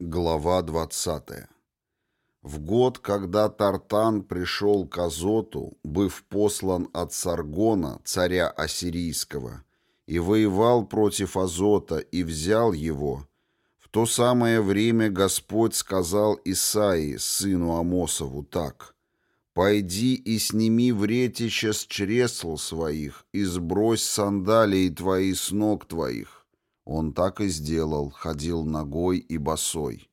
Глава 20. В год, когда Тартан пришел к Азоту, быв послан от Саргона, царя Ассирийского, и воевал против Азота и взял его, в то самое время Господь сказал Исаии, сыну Амосову, так «Пойди и сними вретище с чресл своих, и сбрось сандалии твои с ног твоих, он так и сделал, ходил ногой и босой.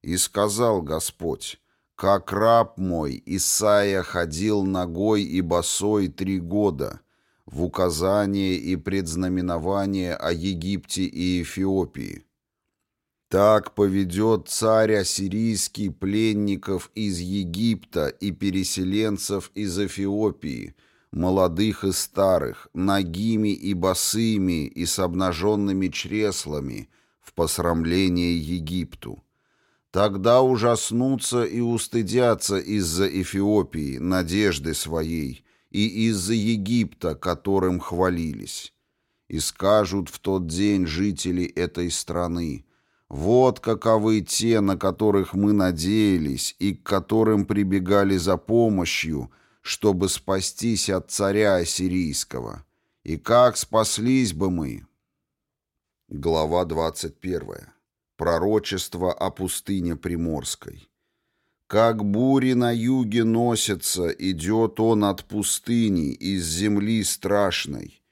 И сказал Господь, «Как раб мой Исаия ходил ногой и босой три года, в указание и предзнаменование о Египте и Эфиопии. Так поведет царь ассирийский пленников из Египта и переселенцев из Эфиопии, молодых и старых, нагими и босыми и с обнаженными чреслами в посрамление Египту. Тогда ужаснутся и устыдятся из-за Эфиопии, надежды своей, и из-за Египта, которым хвалились. И скажут в тот день жители этой страны, вот каковы те, на которых мы надеялись и к которым прибегали за помощью, чтобы спастись от царя ассирийского. И как спаслись бы мы? Глава 21. Пророчество о пустыне Приморской. Как бури на юге носятся, идет он от пустыни, из земли страшной.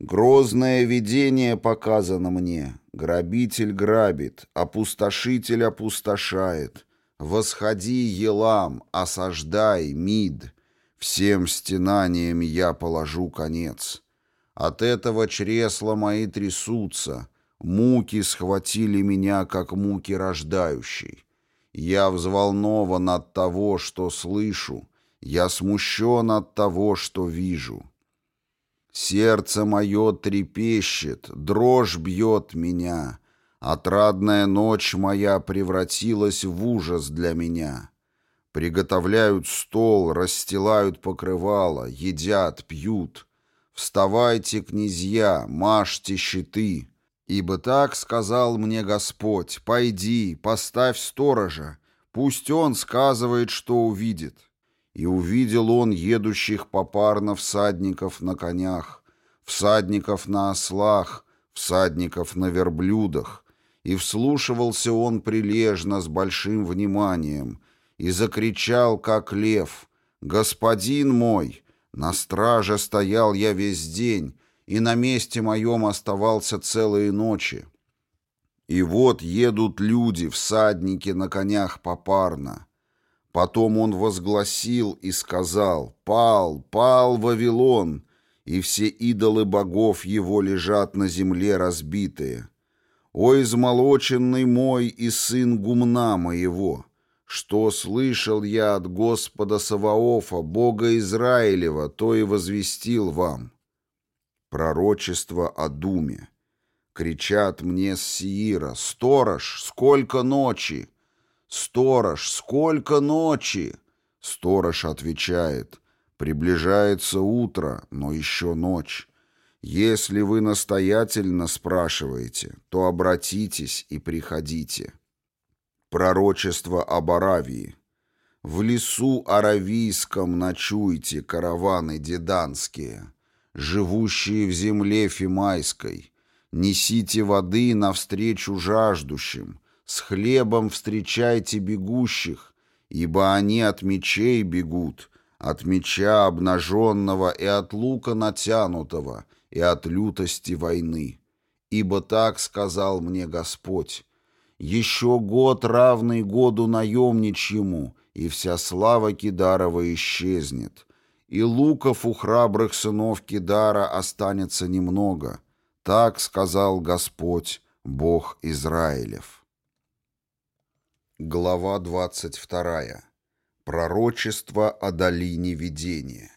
Грозное видение показано мне. Грабитель грабит, опустошитель опустошает. Восходи, Елам, осаждай, Мид. Всем стенаниям я положу конец. От этого чресла мои трясутся, муки схватили меня, как муки рождающей. Я взволнован от того, что слышу, я смущен от того, что вижу. Сердце мое трепещет, дрожь бьет меня, отрадная ночь моя превратилась в ужас для меня». Приготовляют стол, расстилают покрывало, едят, пьют. Вставайте, князья, мажьте щиты. Ибо так сказал мне Господь, пойди, поставь сторожа, пусть он сказывает, что увидит. И увидел он едущих попарно всадников на конях, всадников на ослах, всадников на верблюдах, и вслушивался он прилежно с большим вниманием, и закричал, как лев, «Господин мой!» На страже стоял я весь день, и на месте моем оставался целые ночи. И вот едут люди, всадники на конях попарно. Потом он возгласил и сказал, «Пал, пал Вавилон!» И все идолы богов его лежат на земле разбитые. «О, измолоченный мой и сын гумна моего!» Что слышал я от Господа Саваофа, Бога Израилева, то и возвестил вам. Пророчество о Думе. Кричат мне с Сиира, «Сторож, сколько ночи!» «Сторож, сколько ночи!» Сторож отвечает, «Приближается утро, но еще ночь. Если вы настоятельно спрашиваете, то обратитесь и приходите». Пророчество об Аравии. В лесу Аравийском ночуйте, караваны деданские, живущие в земле Фимайской. Несите воды навстречу жаждущим, с хлебом встречайте бегущих, ибо они от мечей бегут, от меча обнаженного и от лука натянутого, и от лютости войны. Ибо так сказал мне Господь, еще год, равный году наемничьему, и вся слава Кидарова исчезнет. И луков у храбрых сынов Кидара останется немного. Так сказал Господь, Бог Израилев. Глава 22. Пророчество о долине видения.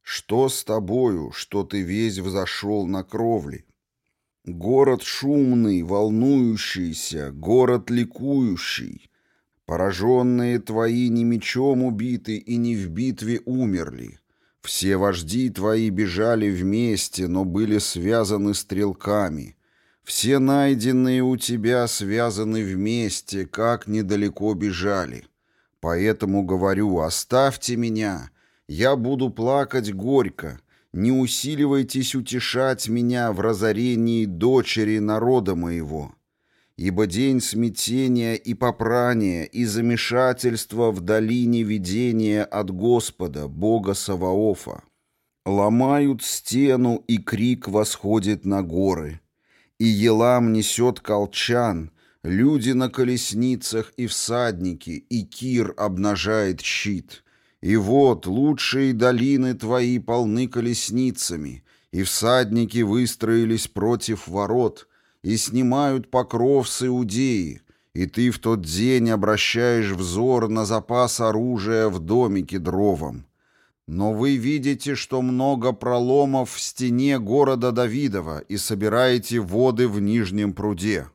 Что с тобою, что ты весь взошел на кровли? Город шумный, волнующийся, город ликующий. Пораженные твои не мечом убиты и не в битве умерли. Все вожди твои бежали вместе, но были связаны стрелками. Все найденные у тебя связаны вместе, как недалеко бежали. Поэтому говорю, оставьте меня, я буду плакать горько, не усиливайтесь утешать меня в разорении дочери народа моего. Ибо день смятения и попрания и замешательства в долине видения от Господа, Бога Саваофа. Ломают стену, и крик восходит на горы. И Елам несет колчан, люди на колесницах и всадники, и Кир обнажает щит. И вот лучшие долины твои полны колесницами, и всадники выстроились против ворот, и снимают покров с иудеи, и ты в тот день обращаешь взор на запас оружия в доме кедровом. Но вы видите, что много проломов в стене города Давидова и собираете воды в Нижнем пруде.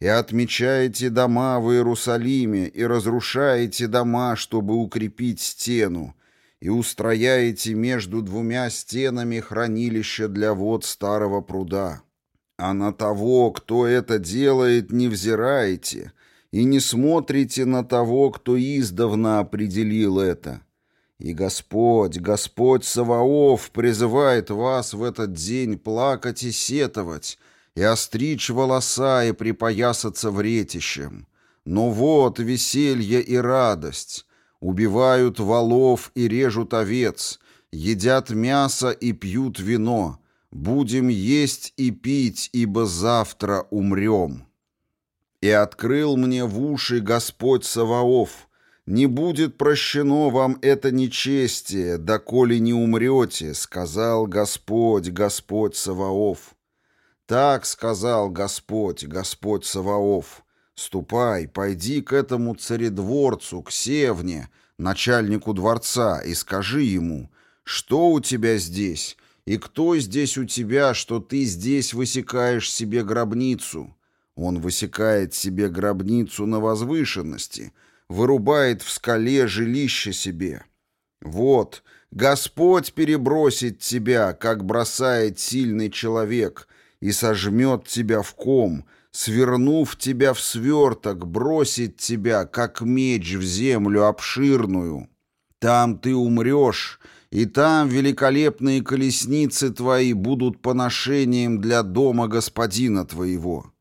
И отмечаете дома в Иерусалиме и разрушаете дома, чтобы укрепить стену, и устрояете между двумя стенами хранилище для вод старого пруда. А на того, кто это делает, не взираете, и не смотрите на того, кто издавна определил это» И Господь, Господь Саваоф призывает вас в этот день плакать и сетовать, и остричь волоса и припоясаться вретищем. Но вот веселье и радость. Убивают волов и режут овец, едят мясо и пьют вино. Будем есть и пить, ибо завтра умрем. И открыл мне в уши Господь Саваоф, «Не будет прощено вам это нечестие, доколе не умрете», — сказал Господь, Господь Саваоф. «Так сказал Господь, Господь Саваоф. Ступай, пойди к этому царедворцу, к Севне, начальнику дворца, и скажи ему, что у тебя здесь, и кто здесь у тебя, что ты здесь высекаешь себе гробницу?» Он высекает себе гробницу на возвышенности — вырубает в скале жилище себе. Вот, Господь перебросит тебя, как бросает сильный человек, и сожмет тебя в ком, свернув тебя в сверток, бросит тебя, как меч в землю обширную. Там ты умрешь, и там великолепные колесницы твои будут поношением для дома господина твоего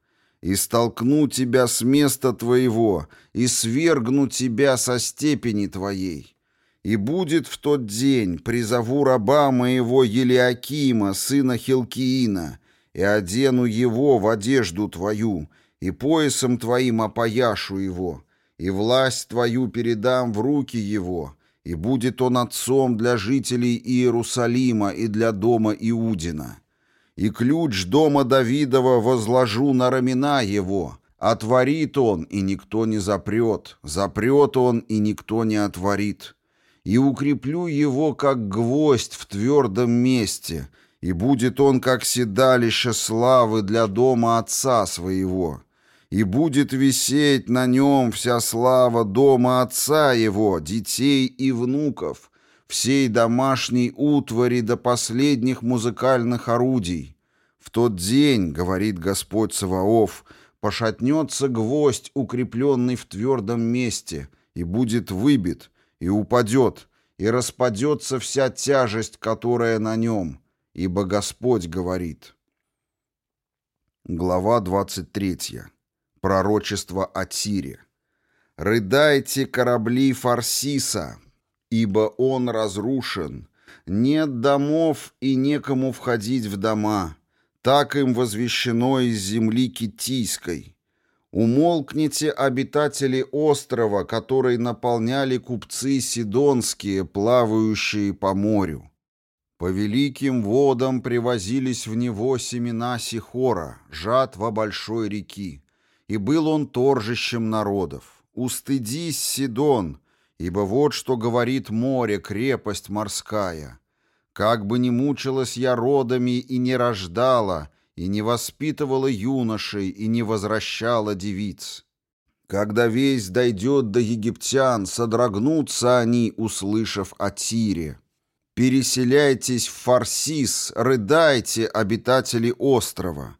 и столкну тебя с места твоего, и свергну тебя со степени твоей. И будет в тот день, призову раба моего Елиакима, сына Хилкиина, и одену его в одежду твою, и поясом твоим опояшу его, и власть твою передам в руки его, и будет он отцом для жителей Иерусалима и для дома Иудина» и ключ дома Давидова возложу на рамена его. Отворит он, и никто не запрет, запрет он, и никто не отворит. И укреплю его, как гвоздь в твердом месте, и будет он, как седалище славы для дома отца своего. И будет висеть на нем вся слава дома отца его, детей и внуков, всей домашней утвари до последних музыкальных орудий. В тот день, говорит Господь Саваоф, пошатнется гвоздь, укрепленный в твердом месте, и будет выбит, и упадет, и распадется вся тяжесть, которая на нем, ибо Господь говорит. Глава 23. Пророчество о Тире. «Рыдайте корабли Фарсиса, ибо он разрушен. Нет домов и некому входить в дома. Так им возвещено из земли Китийской. Умолкните, обитатели острова, который наполняли купцы сидонские, плавающие по морю. По великим водам привозились в него семена Сихора, жатва большой реки, и был он торжищем народов. Устыдись, Сидон, Ибо вот что говорит море, крепость морская. Как бы ни мучилась я родами и не рождала, и не воспитывала юношей, и не возвращала девиц. Когда весь дойдет до египтян, содрогнутся они, услышав о Тире. Переселяйтесь в Фарсис, рыдайте, обитатели острова.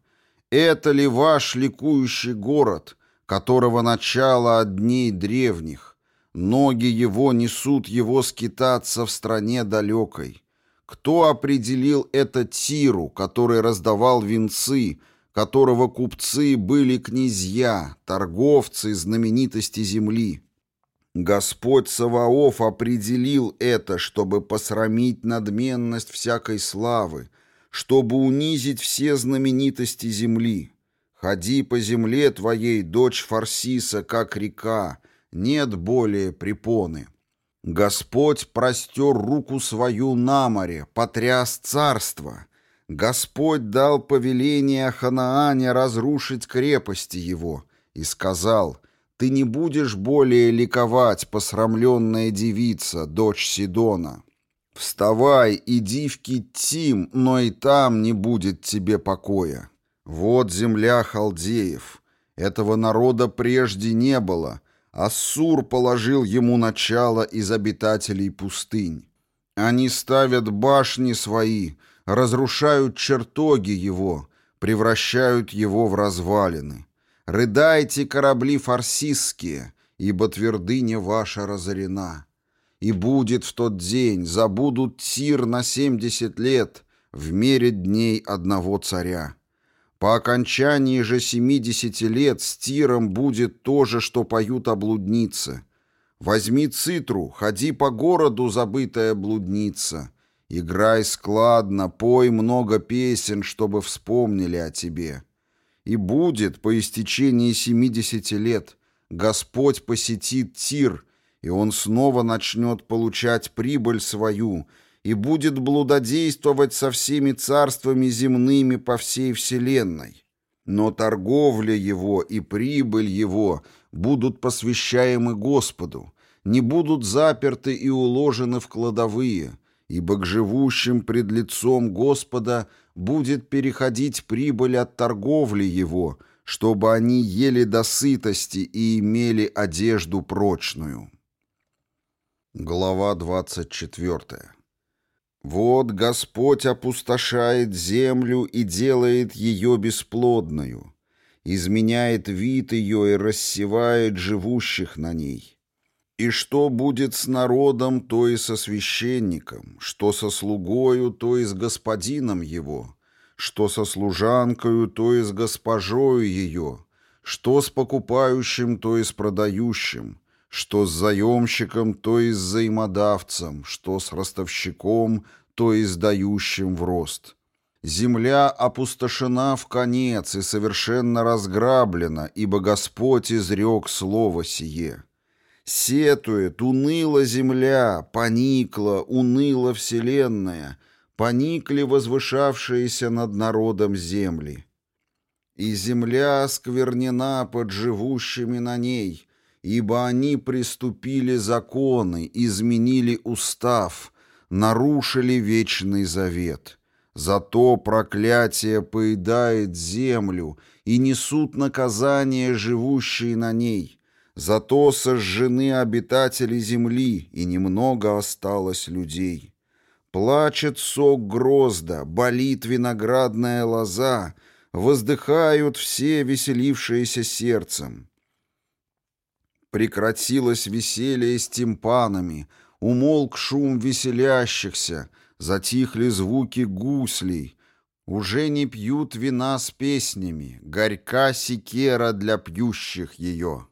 Это ли ваш ликующий город, которого начало от дней древних? Ноги его несут его скитаться в стране далекой. Кто определил это Тиру, который раздавал венцы, которого купцы были князья, торговцы, знаменитости земли? Господь Саваоф определил это, чтобы посрамить надменность всякой славы, чтобы унизить все знаменитости земли. Ходи по земле твоей, дочь Фарсиса, как река, нет более препоны. Господь простер руку свою на море, потряс царство. Господь дал повеление Ханаане разрушить крепости его и сказал, «Ты не будешь более ликовать, посрамленная девица, дочь Сидона. Вставай, иди в Киттим, но и там не будет тебе покоя. Вот земля халдеев. Этого народа прежде не было, Ассур положил ему начало из обитателей пустынь. Они ставят башни свои, разрушают чертоги его, превращают его в развалины. Рыдайте, корабли фарсистские, ибо твердыня ваша разорена. И будет в тот день, забудут Тир на семьдесят лет в мере дней одного царя. По окончании же семидесяти лет с Тиром будет то же, что поют о блуднице. Возьми цитру, ходи по городу, забытая блудница. Играй складно, пой много песен, чтобы вспомнили о тебе. И будет по истечении семидесяти лет Господь посетит Тир, и он снова начнет получать прибыль свою — и будет блудодействовать со всеми царствами земными по всей вселенной. Но торговля его и прибыль его будут посвящаемы Господу, не будут заперты и уложены в кладовые, ибо к живущим пред лицом Господа будет переходить прибыль от торговли его, чтобы они ели до сытости и имели одежду прочную. Глава двадцать четвертая. Вот Господь опустошает землю и делает ее бесплодную, изменяет вид ее и рассевает живущих на ней. И что будет с народом, то и со священником, что со слугою, то и с господином его, что со служанкою, то и с госпожою ее, что с покупающим, то и с продающим, что с заемщиком, то и с взаимодавцем, что с ростовщиком, то и с дающим в рост. Земля опустошена в конец и совершенно разграблена, ибо Господь изрек слово сие. Сетует, уныла земля, поникла, уныла вселенная, поникли возвышавшиеся над народом земли. И земля сквернена под живущими на ней, ибо они приступили законы, изменили устав, нарушили вечный завет. Зато проклятие поедает землю, и несут наказание живущие на ней. Зато сожжены обитатели земли, и немного осталось людей. Плачет сок грозда, болит виноградная лоза, воздыхают все веселившиеся сердцем. Прекратилось веселье с тимпанами, умолк шум веселящихся, затихли звуки гуслей. Уже не пьют вина с песнями, горька секера для пьющих ее.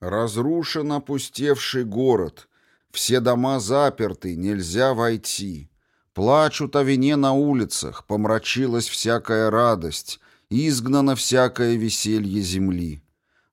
Разрушен опустевший город, все дома заперты, нельзя войти. Плачут о вине на улицах, помрачилась всякая радость, изгнано всякое веселье земли.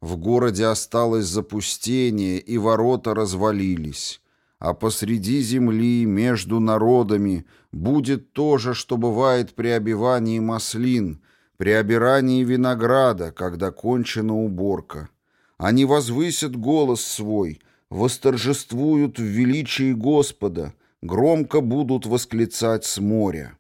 В городе осталось запустение, и ворота развалились. А посреди земли, между народами, будет то же, что бывает при обивании маслин, при обирании винограда, когда кончена уборка. Они возвысят голос свой, восторжествуют в величии Господа, громко будут восклицать с моря.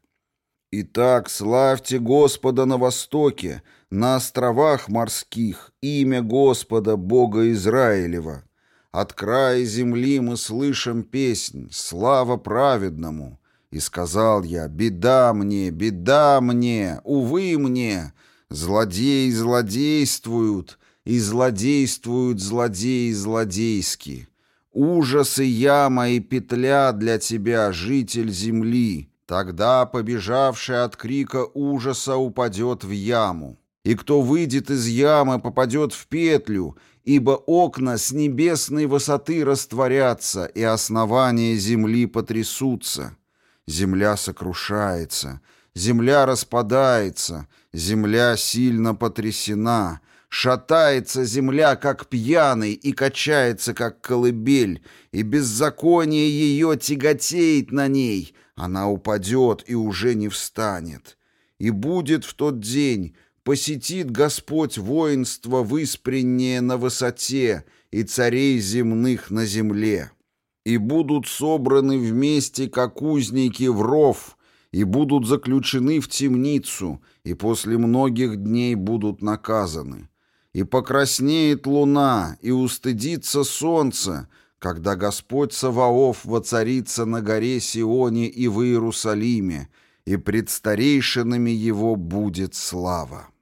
Итак, славьте Господа на востоке, на островах морских, имя Господа, Бога Израилева. От края земли мы слышим песнь «Слава праведному». И сказал я, беда мне, беда мне, увы мне, Злодеи злодействуют, и злодействуют злодеи злодейски. Ужас и яма и петля для тебя, житель земли. Тогда побежавший от крика ужаса упадет в яму. И кто выйдет из ямы, попадет в петлю, ибо окна с небесной высоты растворятся, и основания земли потрясутся. Земля сокрушается, земля распадается, земля сильно потрясена, шатается земля, как пьяный, и качается, как колыбель, и беззаконие ее тяготеет на ней, она упадет и уже не встанет. И будет в тот день, посетит Господь воинство выспреннее на высоте и царей земных на земле. И будут собраны вместе, как узники в ров, и будут заключены в темницу, и после многих дней будут наказаны. И покраснеет луна, и устыдится солнце, когда Господь Саваоф воцарится на горе Сионе и в Иерусалиме, и пред старейшинами его будет слава.